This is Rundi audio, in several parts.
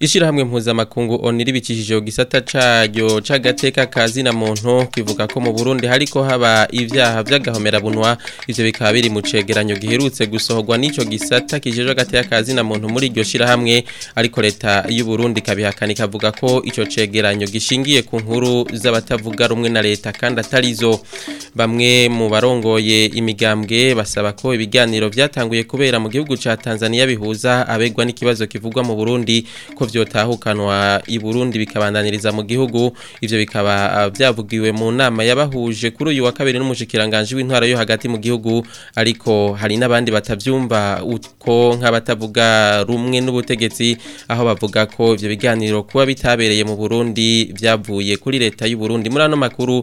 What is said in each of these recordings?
Ishirahamwe mpuzamakungu onira ibikishije gisata caryo cagateka kazina muntu kivuga ko mu Burundi hariko haba ivyaha vy'agahomera bunwa ivyo bikaba biri mu cegeranyo giherutse gusohogwa n’icyo gisata kijeje agateka na muntu muri iryo shirahamwe ariko leta y'u Burundi kabihakana ikavuga ko icyo cegeranyo gishingiye ku nkuru z'abatavuga rumwe na leta kandi zo bamwe mu barongoye imigambwe basaba ko ibiganiro byatanguye kubera mu gihugu cya Tanzania bihuza abegwa n'ikibazo kivugwa mu Burundi ko byotahukanwa i Burundi bikabandaniriza mu gihugu ibyo bikaba byavugiwe ah, mu nama yabahuje kuri uyu wa kabiri n'umushikiranganje w'intwara yo hagati mu gihugu ariko hari n'abandi batavyumva uko nk'abatavuga rumwe n'ubutegetsi aho bavuga ko ivyo biganiro kuba bitabereye mu Burundi byavuye kuri leta y'u Burundi muri ano makuru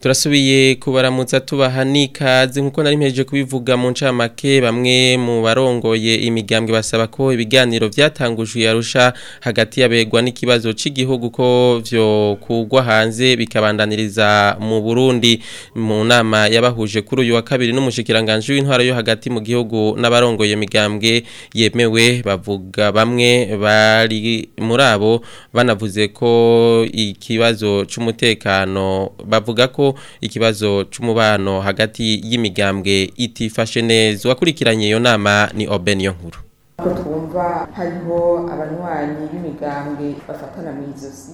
turasubiye kubaramutsa tubaha n'ikaze nk'uko nari mpejeje kubivuga mu ncamake bamwe mu barongoye imigambwe basaba ko ibiganiro byatangujwe yarusha hagati y'abegwa n'ikibazo cy'igihugu ko byo kugwa hanze bikabandaniriza mu burundi mu nama yabahuje kuri uyu wa kabiri n'umushyikiranganje w'intwaro yo hagati mu gihugu n'abarongoye imigambwe yemewe bavuga bamwe bari muri abo banavuze ko ikibazo cy'umutekano bavuga ko ikibazo c'umubano hagati y'imigambwe itifashe neza wakurikiranye iyo nama ni Obeniyo nkuru ko twumva hariho abanywanyi b'imigambwe bafatana mu izosi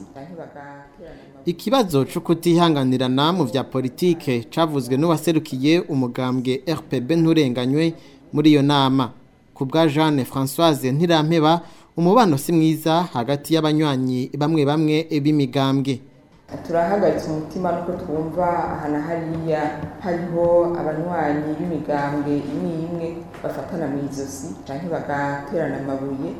ikibazo cyo kutihanganirana mu bya politike cavuzwe n'uwaserukiye umugambwe RPB nturenganywe muri iyo nama ku bwa Jeanne Françoise Ntirampeba umubano si mwiza hagati y'abanywanyi bamwe bamwe b'imigambwe turahagaritse umutima nuko twumva aha na hariya hariho abanywanyi b'imigambwe imwe imwe bafatana mu izosi cyangwa bagaterana amabuye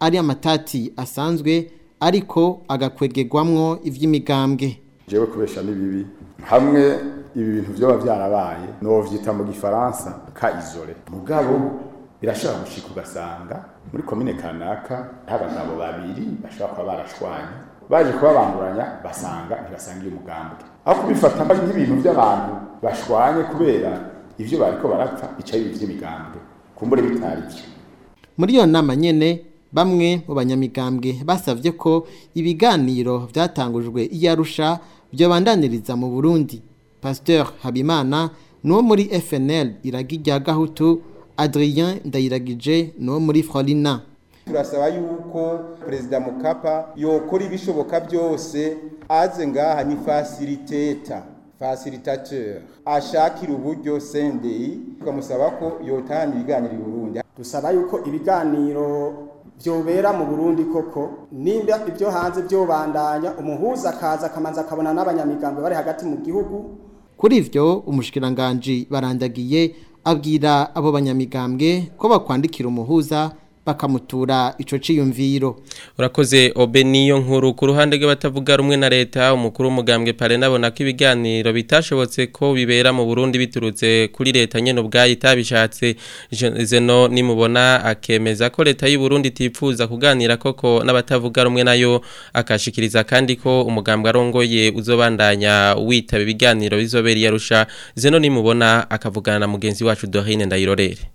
ari amatati asanzwe ariko agakwegegwamwo iby'imigambwe jewe kubesha ni hamwe ibi bintu byoba byarabaye novyita mu gifaransa ka isole mugabo birashaka gushika ugasanga muri komine kanaka abagabo babiri bashobora kuba barashwanye baje kubabanguranya basanga ntibasangiye umugambwe aho kubifata nk'ibintu by'abantu bashwanye kubera ibyo bariko barapfa bica ibintu by'imigambwe kumbure bitari byo muri iyo nama nyene bamwe mu banyamigambwe basabye ko ibiganiro vyatangujwe iyarusha byobandaniriza mu Burundi Pasteur Habimana no muri FNL iragi rya Gahutu Adrien Ndayiragije no muri Frolina turasaba yuko perezida mukapa yokora ibishoboka byose aze ngaha ni fasiriteta fasiritateur ashakira uburyo sendeyi tukamusaba ko yotahana ibiganiro i burundi dusaba yuko ibiganiro byobera mu Burundi koko nimba ibyo hanze byobandanya umuhuza akaza akamanza akabona n'abanyamigambi bari hagati mu gihugu kuri ivyo umushikiranganje barandagiye abwira abo banyamigambwe ko bakwandikira umuhuza bakamutura ico ciyumviro urakoze obe niyo nkuru ku ruhande rw'abatavuga rumwe na leta umukuru w'umugambwe pare nabona ko ibiganiro bitashobotse ko bibera mu Burundi biturutse kuri leta nyene ubwayo itabishatse zeno nimubona akemeza ko leta y'u Burundi tipfuza kuganira koko n'abatavuga rumwe nayo akashikiriza kandi ko umugambwe arongoye uzobandanya witaba ibiganiro bizobera yarusha zeno nimubona akavugana na mugenzi wacu Dorine Ndayirorere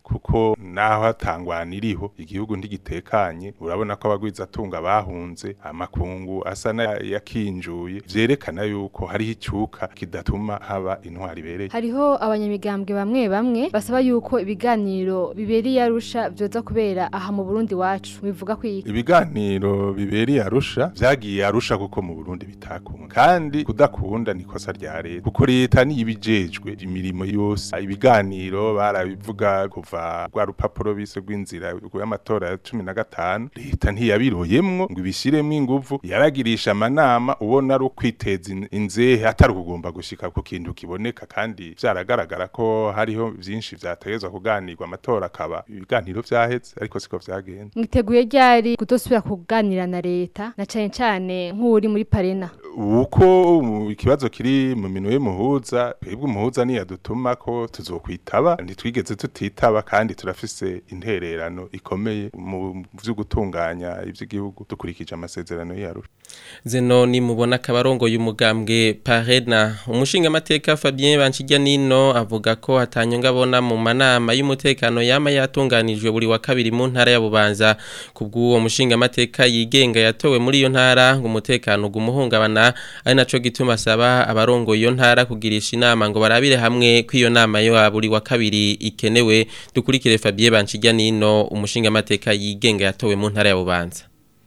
kuko naho hatangwana iriho igihugu ntigitekanye urabona ko abagwizatunga bahunze amakungu asa n'ayakinjuye byerekana yuko hariho icyuka kida bigatuma haba intwari ibereye hariho abanyamigambwe bamwe bamwe basaba yuko ibiganiro bibereye arusha byoza kubera aha mu Burundi wacu bivuga kwiki ibiganiro bibereye arusha byagiye arusha kuko mu Burundi bitakunda kandi kudakunda ikosa rya leta kuko leta ni ibijejwe imirimo yose ibiganiro barabivuga kuva rwa rupapuro bise rw'inzira rw'amatora ya 15 leta ntiyabiroyemwo ngo ibishyiremo ingufu yaragirisha amanama ubona ari kwiteza inzehe atari kugomba gushira gushika ku kintu kiboneka kandi byaragaragara ko hariho byinshi vyategezwa kuganirwa amatora akaba ibiganiro vyaheze ariko siko vyagenze mwiteguye ryari kutosubira kuganira na leta na cane cane nk'uri muri parena uko ikibazo kiri mu minwe y'umuhuza twebwe umuhuza niyadutuma ko tuzokwitaba ntitwigeze tutitaba kandi turafise intererano ikomeye mu vyo gutunganya iby'igihugu dukurikije amasezerano y'arusha zeno ni mubona kabarongo y'umugambwe parena umushingamateka Fabien Banshijyanino avuga ko atanyonga abona mu manama y'umutekano yama yatunganijwe buri wa kabiri mu ntara ya Bubanza kubw'uwo mushingamateka yigenga yatowe muri iyo ntara ngo umutekano gumuhungabana ari naco gituma asaba abarongo iyo ntara kugirisha inama ngo barabire hamwe iyo nama yo buri wa kabiri ikenewe dukurikire Fabien Banshijyanino umushingamateka yigenga yatowe mu ntara ya Bubanza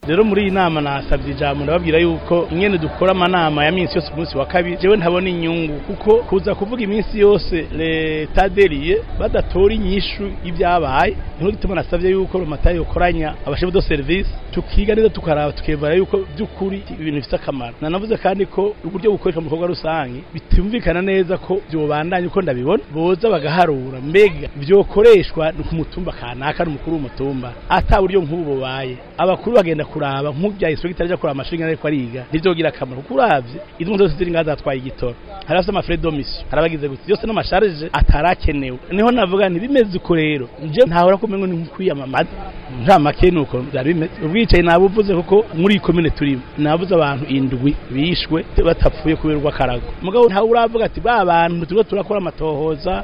rero muri iyi nama nasabye ijambo ndababwira yuko nyine dukora amanama ya minsi yose umunsi wa kabiri jewe ntabona inyungu kuko kuza kuvuga iminsi yose leta deriye badatora inyishu y'ibyabaye niho gituma nasabye yuko romatari ukoranya abashefu do serivisi tukiga neza tukaraba tukevara yuko by'ukuri ibintu bifite akamaro nanavuze kandi ko uburyo bukoreshwa mu bikorwa rusange bitumvikana neza ko byobandanya uko ndabibona boza bagaharura mbega byokoreshwa ku mutumba kanaka n'umukuru w'umutumba ata buryo nk'ubu bubaye abakuru bagenda kuraba nk'ubya instructor ajya kuraba amashuri ariko ariga nibyo bigira akamaro kuko uravye izo zose ziri ngaza atwaye igitoro hari afite amafrais de mission gutya yose n'amasharge atarakenewe niho navuga nti bimeze uko rero nje ntahora ngo ni nkwiyamamaza nta make nuko byari bimeze ubwicaye nabuvuze kuko muri iyi komine turimo nabuze abantu indwi bishwe batapfuye kuberwa karago mugabo ntawe uravuga ati ba bantu turiko turakora amatohoza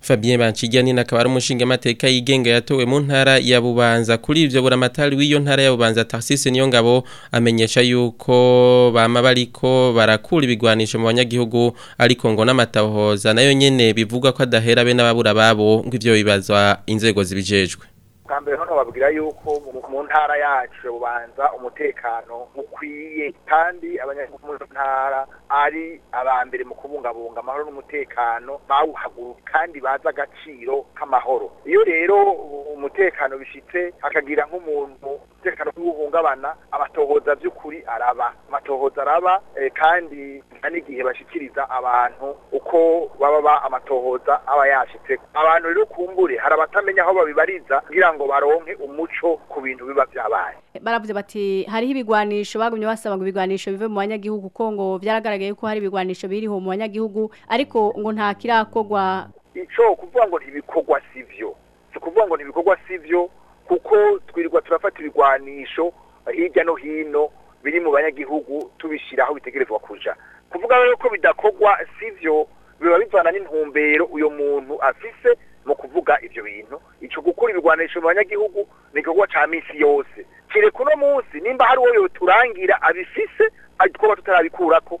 Fabien Banchigani akaba ari umushinga mateka yigenga yatowe mu ntara ya Bubanza kuri ivyo buramatari w'iyo ntara ya Bubanza Tarsise niyo ngabo amenyesha yuko bama bariko barakura ibigwanisho mu banyagihugu ariko ngo n'amatahoza nayo nyene bivugwa ko adahera be n'ababura babo ngo ivyo bibazwa inzego zibijejwe kambere hano babwira yuko mu ntara yacu bubanza umutekano ukwiye kandi abanyagihugu mu ntara ari abambere mu kubungabunga amahoro n'umutekano bawuhaguru kandi bazi agaciro k'amahoro iyo rero umutekano bishyitse akagira nk'umuntu umutekano nk'uwuhungabana abatohoza by'ukuri araba amatohoza araba eh, kandi n'igihe bashyikiriza abantu uko baba amatohoza aba yashitse abantu rero kumbure hari abatamenya aho babibariza kugira ngo baronke umuco ku bintu biba byabaye baravuze bati hariho ibigwanisho bagumye basaba ngo ibigwanisho bive mu banyagihugu ko ngo byaragaragaye byagaragaye ko hari ibigwanisho biriho mu banyagihugu ariko ngo nta kirakogwa icyo kuvuga ngo ntibikogwa si byo si kuvuga ngo ntibikogwa si byo kuko twirirwa turafata ibigwanisho eh, hirya no hino biri mu banyagihugu tubishyira bitegerezwa kuja kuvuga rero ko bidakogwa si byo biba bivana n'intumbero uyu muntu afise mu kuvuga ibyo bintu icyo gukora ibigwanisho mu banyagihugu ni igikorwa cya minsi yose kereka uno munsi nimba hari uwo yoturangira abifise twaba tutarabikurako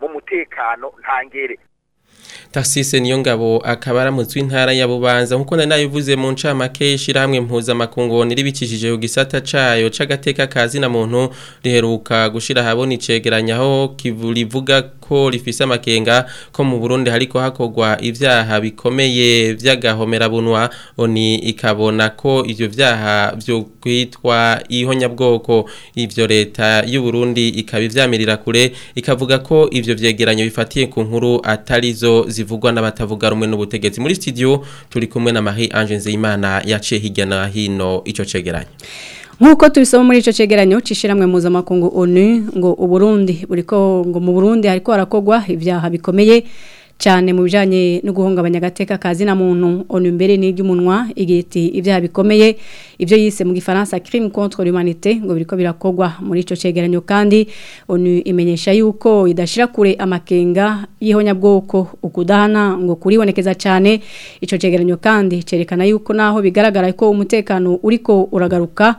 mu mutekano ntangere Taxise Niyongabo akaba aramutswe intara ya Bubanza nkuko nanayivuze mu ncamake ishiramwe mpuza makungu niribikishije ku gisata cayo c'agateka ka zina muntu riheruka gushira habona icegeranyaho kivurivuga ko rifise amakenga ko mu Burundi hariko hakogwa ibyaha bikomeye by’agahomerabunwa oni ikabona ko ibyo byaha vyo kwitwa ihonyabwoko ivyo leta y'u Burundi ikaba ivyamirira kure ikavuga ko ibyo vyegeranyo bifatiye ku nkuru atari zo zivugwa n'abatavuga rumwe n'ubutegetsi muri studio turi kumwe na Marie Ange Nzeyimana yaciye hirya na hino ico cegeranya nkuko tubisoma muri ico cegeranyo cishiramwe mpuzamakungu ONU ngo uburundi buriko ngo mu Burundi hariko harakogwa ibyaha bikomeye cyane mu bijyanye no guhungabanya agateka ka zina muntu onu mbere n'iby'umunwa igiti ibyaha bikomeye ibyo yise mu gifaransa kirimi kontorori manite ngo biriko birakogwa muri icyo cyegeranyo kandi onu imenyesha yuko idashyira kure amakenga y'ihonyabwoko ukudahana ngo kuribonekeza cyane icyo cyegeranyo kandi cyerekana yuko naho bigaragara ko umutekano uri ko uragaruka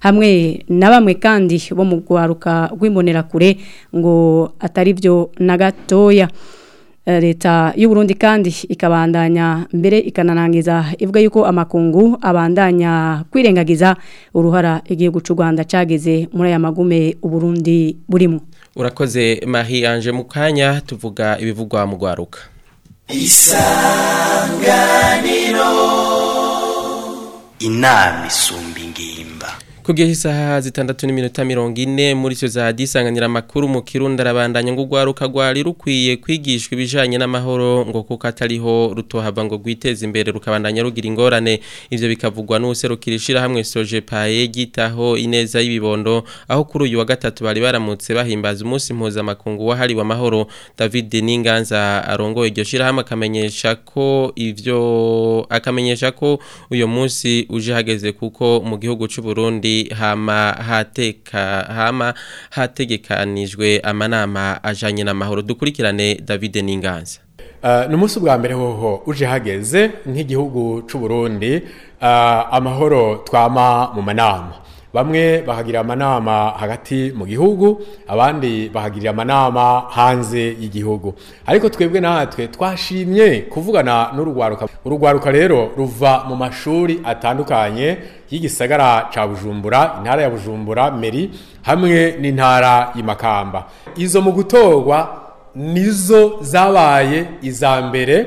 hamwe na bamwe kandi bo mu rwaruka kure ngo atari byo na gatoya eh, leta y'u Burundi kandi ikabandanya mbere ikananangiza ivuga yuko amakungu abandanya kwirengagiza uruhara igihugu cy'u Rwanda cyageze muri aya magume u Burundi burimo urakoze Marie Ange mukanya tuvuga ibivugwa mu rwaruka isanganiro inama isumba ingimba kugihe isaha zitandatu n'iminota mirongo ine muri izo za disanganira amakuru mu kirundi arabandanya ngo urwaruka rwari rukwiye kwigishwa ibijyanye n'amahoro ngo kuko atariho rutohava ngo rwiteze imbere rukabandanya rugira ingorane ibyo bikavugwa n'userukira ishyirahamwe soje paye ryitaho ineza y'ibibondo aho kuri uyu wa gatatu bari baramutse bahimbaza umunsi mpuzamakungu wahariwe amahoro david n'inganza arongoye iryo shyirahamwe akamenyesha ko ibyo akamenyesha ko uyu munsi uje hageze kuko mu gihugu cy'u Burundi Burundi hama hateka hama hategekanijwe amanama ajanye n'amahoro dukurikirane David Ninganza uh, ni umunsi bwa mbere hoho uje hageze nk'igihugu cy'u Burundi uh, amahoro twama mu manama bamwe bahagirira amanama hagati mu gihugu abandi bahagirira amanama hanze y'igihugu ariko twebwe natwe twashimye kuvugana n'urugwaruka urugwaruka rero ruva mu mashuri atandukanye y'igisagara cya bujumbura intara ya bujumbura meri hamwe n'intara y'Imakamba izo mu gutorwa nizo zabaye iza mbere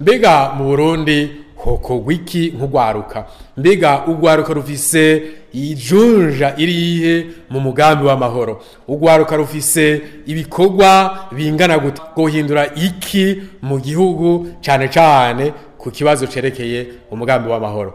mbega mu burundi hoko wiki nk'ugwaruka mbega ugwaruka rufise ijunja irihe mu mugambi w'amahoro ugwaruka rufise ibikorwa bingana guhindura iki mu gihugu cyane cyane ku kibazo cerekeye umugambi w'amahoro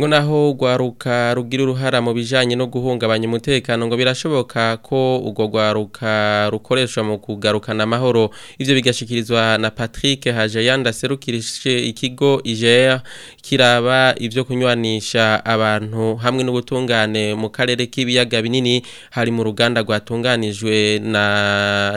ngo naho rwaruka rugira uruhara mu bijanye no guhungabanya umutekano ngo birashoboka ko urwo rwaruka rukoreshwa mu kugarukana amahoro ibyo bigashyikirizwa na patrick hajayanda serukirije ikigo ijera kiraba ibyo kunywanisha abantu hamwe n'ubutungane mu karere k'ibiyaga binini hari mu ruganda rwatunganijwe na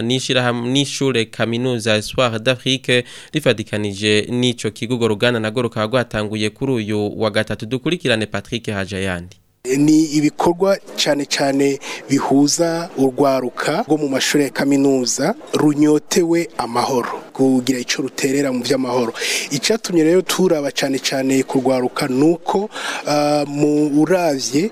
n'ishure kaminuza soir d'afrique rifatikanije n'icyo kigo ruganda nagorukaba rwatanguye kuri uyu wa gatatu dukuri dukurikirane patrick hajayandi ni ibikorwa cyane cyane bihuza urwaruka rwo mu mashuri ya kaminuza runyotewe amahoro kugira icyo ruterera mu by'amahoro icyatumye rero turaba cyane cyane kurwaruka ni uko ah, mu urabye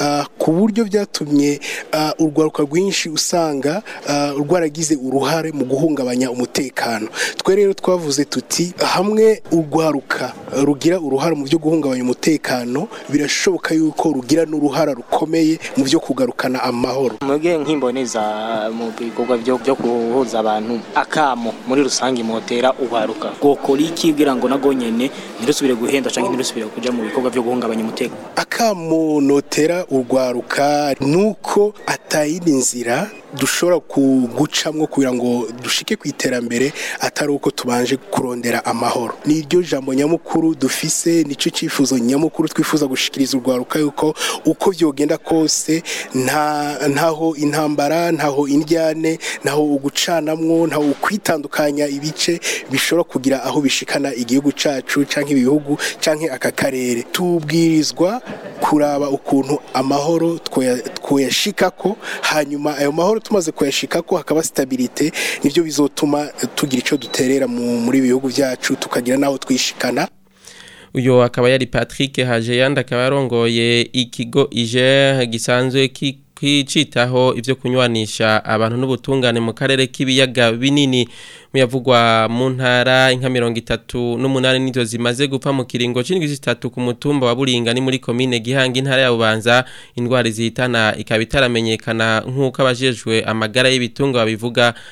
ah, ku buryo byatumye ah, urwaruka rwinshi usanga rwaragize uruhare mu guhungabanya umutekano twe rero twavuze tuti hamwe urwaruka rugira uruhare mu byo guhungabanya umutekano birashoboka yuko rugira n'uruhara rukomeye mu byo kugarukana amahoro muge nk'imboneza mu ibikorwa byo guhuza abantu akamo muri rusange imotera ubaruka gokora iki bwira ngo nago nyene ntirusubire guhenda canke ntirusubire kuja mu bikorwa byo guhungabanya umutego akamo notera urwaruka nuko atayindi nzira dushobora kugucamwo kugira ngo dushike ku iterambere atari uko tubanje kurondera amahoro niryo jambo nyamukuru dufise nicyo cyifuzo nyamukuru twifuza gushikiriza urwaruka yuko uko byogenda kose ntaho intambara ntaho indyane ubukene naho ugucanamwo naho ukwitandukanya ibice bishobora kugira aho bishikana igihugu cacu canke ibihugu canke aka karere tubwirizwa kuraba ukuntu amahoro twayashikako hanyuma ayo mahoro tumaze kuyashikako hakaba stabilite nibyo bizotuma tugira icyo duterera muri bihugu byacu tukagira naho twishikana uyu akaba yari Patrick Hajeyanda akaba yarongoye ikigo ije gisanzwe kiko kwicitaho ibyo kunywanisha abantu n'ubutungane mu karere k'ibiyaga binini muyavugwa mu ntara inka mirongo itatu n'umunani n'izo zimaze gupfa mu kiringo c'indwi zitatu ku mutumba wa buringa ni muri komine gihanga intara ya bubanza indwara zihitana ikaba itaramenyekana nk'uko abajejwe amagara y'ibitungwa babivuga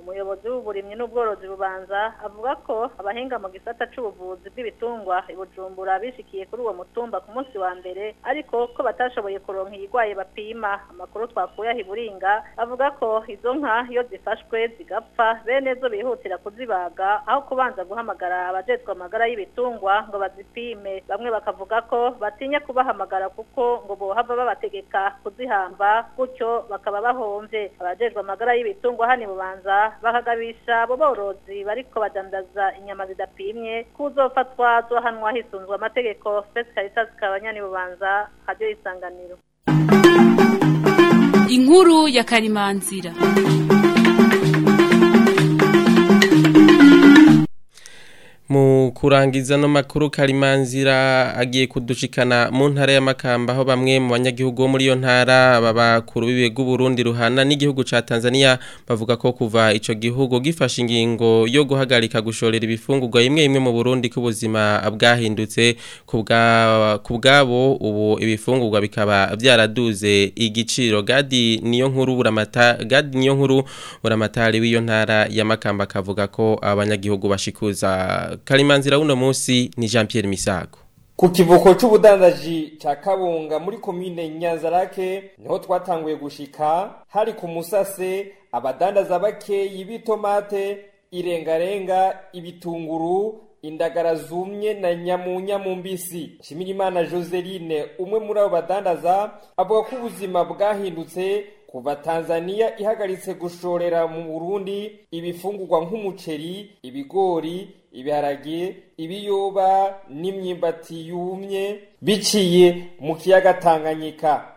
umuyobozi w'uburimyi n'ubworozi bubanza avuga ko abahinga mu gisata cy'ubuvuzi bw'ibitungwa i bujumbura bishikiye kuri uwo mutumba ku munsi wa mbere ariko ko batashoboye kuronka iyigwaye bapima amakuru twakuye aho iburinga avuga ko izo nka iyo zifashwe zigapfa bene zo bihutira kuzibaga aho kubanza guhamagara abajejwe amagara y'ibitungwa ngo bazipime bamwe bakavuga ko batinya kubahamagara kuko ngo bohava babategeka kuzihamba gutyo bakaba bahomvye abajejwe amagara y'ibitungwa hano ibubanza bahagabisha abo borozi bariko badandaza inyama zidapimye kuzofatwa zohanwa hisunzwe amategeko fesi karisa zikabanya nibubanza hajyo isanganiro inkuru ya karimanzira kurangiza no makuru karimanzira agiye kudushikana mu ntara y'amakamba aho bamwe mu banyagihugu bo muri iyo ntara babakuru biwe Burundi ruhana n'igihugu cya Tanzania bavuga ko kuva icyo gihugu gifashe ingingo yo guhagarika gushorera ibifungurwa imwe imwe mu Burundi ku buzima bwahindutse kubwabo ubu ibifungurwa bikaba byaraduze igiciro gadi niyo nkuru buramata gadi niyo nkuru buramatari w'iyo ntara y'amakamba kavuga ko abanyagihugu bashikuza karimanzira kuganira uno munsi ni Jean Pierre Misago ku kivuko cy'ubudandaji cya kabunga muri komine nyanzarake niho twatanguye gushika hari ku musase abadandaza bakeyi b'itomate irengarenga ibitunguru indagara zumye na nyamunya mu mbisi nshimirimana joseline umwe muri abo badandaza avuga ko ubuzima bwahindutse kuva tanzania ihagaritse gushorera mu burundi ibifungurwa nk'umuceri ibigori ibiharage ibiyoba n’imyimbati yumye biciye mu kiyaga tanganyika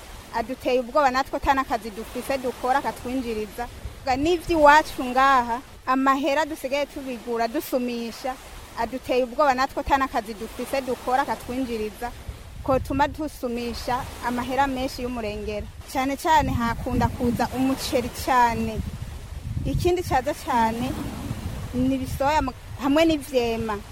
aduteye ubwoba natwe atanakazi dufise dukora akatwinjiriza n'iby'iwacu ngaha amahera dusigaye tubigura dusumisha aduteye ubwoba natwe atanakazi dufise dukora akatwinjiriza ko tuma dusumisha amahera menshi y'umurengera cyane cyane hakunda kuza umuceri cyane ikindi cyaza cyane ni ibisoya hamwe n'ibyema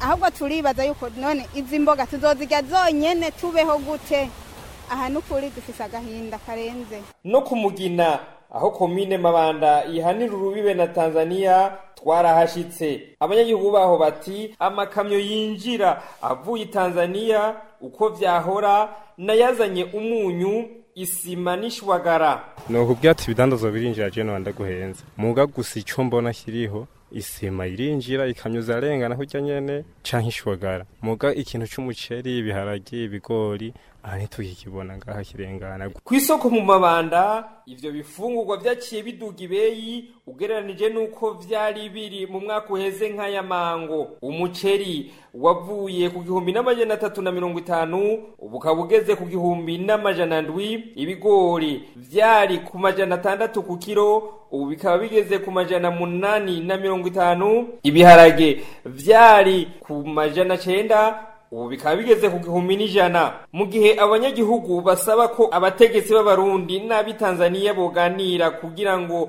ahubwo turibaza yuko none izi mboga tuzozirya zonyine tubeho gute aha ni ukuri dufise agahinda karenze no kumugina aho komine mabanda ihanira urubibe na tanzania twarahashyitse abanyagihugu baho bati amakamyo yinjira avuye i tanzania uko vyahora nayazanye umunyu isima n'ishwagara ni ukubyatsi ibidandazo birinjira je nobanda guhenze muga gusa icyo mbona kiriho isima irinjira ikamyo zarengana kurya nyene canke ishwagara muga ikintu cy’umuceri ibiharage ibigori aha ntitugikibona ngaha kirengana ku isoko mu mabanda ibyo bifungurwa vyaciye biduga ibeyi ugereranije n'uko byari biri mu mwaka uheze nk'aya mango umuceri wavuye ku gihumbi n'amajana atatu na mirongo itanu ubu ukaba ugeze ku gihumbi n'amajana ndwi ibigori byari ku majana atandatu ku kiro ubu bikaba bigeze ku majana munani na mirongo itanu ibiharage byari ku majana cyenda ubu bikaba bigeze ku gihumbi n'ijana mu gihe abanyagihugu basaba ko abategetsi b'abarundi nabi n'ab'itanzaniya boganira kugira ngo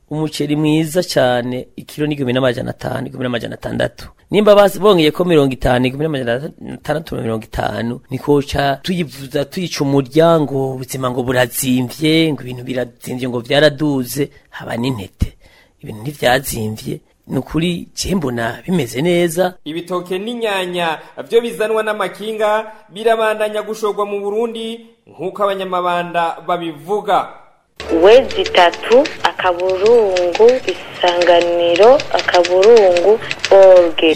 umuceri mwiza cyane ikiro ni igihumbi n'amajana atanu igihumbi n'amajana atandatu nimba bongeye ko mirongo itanu igihumbi n'amajana atandatu mirongo itanu nikoca tuyivuza tuyica umuryango ubuzima ngo burazimvye ngo ibintu birazimvye ngo byaraduze haba n'intete ibintu ntivyazimvye ni ukuri mbona bimeze neza ibitoke n'inyanya byo bizanwa n'amakinga birabandanya gushorwa mu burundi nk'uko abanyamabanda babivuga we zitatu akaburungu isanganiro akaburungu orge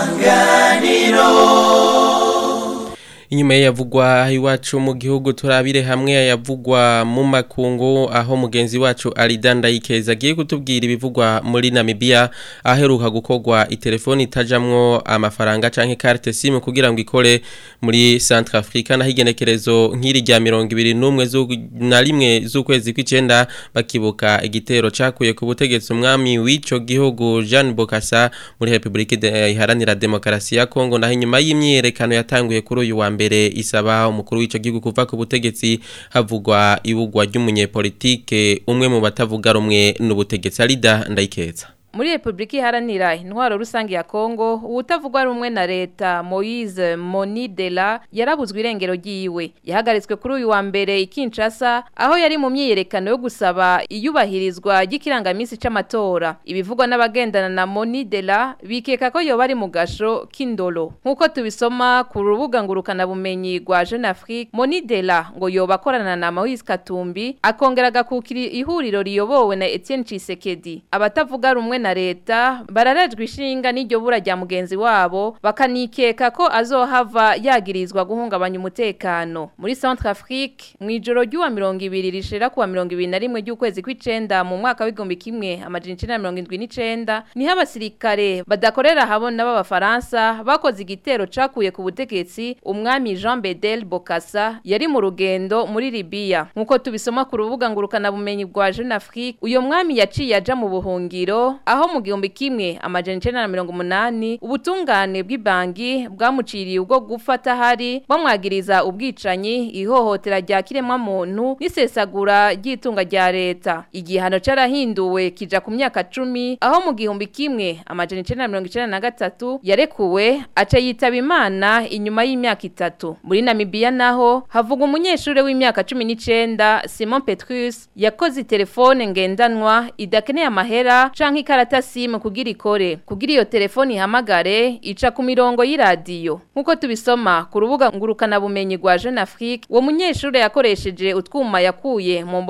isanganiro inyuma yayavugwa iwacu mu gihugu turabire hamwe yavugwa mu makungu aho mugenzi wacu aridanda yikeza agiye kutubwira ibivugwa muri Namibia aheruka gukogwa itelefoni itajamwo amafaranga canke carte simu kugira ngo ikore muri Centrafrica naho igenekerezo nk'iri rya n'umwe na rimwe z'ukwezi kw'icenda bakibuka igitero cakuye ku butegetsi umwami w'ico gihugu Jean Bokassa muri Republique Iharanira Demokarasi ya Kongo naho inyuma y'imyerekano yatanguye kuri uyu wa mbere isaba umukuru w'ico gihugu kuva ku butegetsi havugwa ibugwa ry'umunyepolitike umwe mu batavuga rumwe n'ubutegetsi arida ndayikeza muri repubulika iharanira intwaro rusange ya kongo uwutavugwa rumwe na leta moise monidela yarabuzwe irengero ry'iwe yahagaritswe kuri uyu wa mbere ikinshasa aho yari mu myiyerekano yo gusaba iyubahirizwa ry'ikirangaminsi cy'amatora ibivugwa n'abagendana na monidela bikeka ko yoba ari mu gasho k'indoro nk'uko tubisoma ku rubuga ngurukanabumenyi rwa jeune afrique monidela ngo yoba akorana na moise katumbi akongera agakukira ihuriro riyobowe na etienne cisekedi abatavuga rumwe na leta bararajwe ishinga n'iryo burajya mugenzi wabo bakanikeka ko azohava yagirizwa guhungabanya umutekano muri Centrafrique mu ijoro ry'uwa 20 rishera kuwa 21 ry'ukwezi kw'icenda mu mwaka w'igombi kimwe amajana 1979 niho abasirikare badakorera habona b'abafaransa bakoze igitero cakuye ku butegetsi umwami Jean Bedel Bokassa yari mu rugendo muri Libya nkuko tubisoma ku rubuga ngurukana bumenyi bwa Jeune Afrique uyo mwami yaciye aja mu buhungiro aho mu gihumbi kimwe amajana icenda na mirongo umunani ubutungane bw'ibangi bwamuciriye ubwo gufata hari bamwagiriza ubwicanyi ihohotera rya Kiremwamuntu muntu n'isesagura ry'itunga rya leta igihano carahinduwe kija ku myaka cumi aho mu gihumbi kimwe amajana icenda na mirongo icenda na gatatu yarekuwe aca yitaba imana inyuma y'imyaka itatu muri namibiya naho havuga umunyeshuri w'imyaka cumi n'icenda simon petrus yakoze telefone ngendanwa idakeneye amahera canke ikara ikarata simu kugira ikore kugira iyo telefoni ihamagare ica ku mirongo y'iradiyo nk'uko tubisoma ku rubuga ngurukanabumenyi rwa jeune afrique uwo munyeshuri yakoresheje utwuma yakuye mu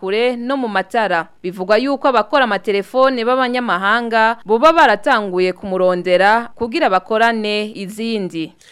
kure no mu matara bivugwa yuko abakora amatelefone b'abanyamahanga boba baratanguye kumurondera kugira bakorane izindi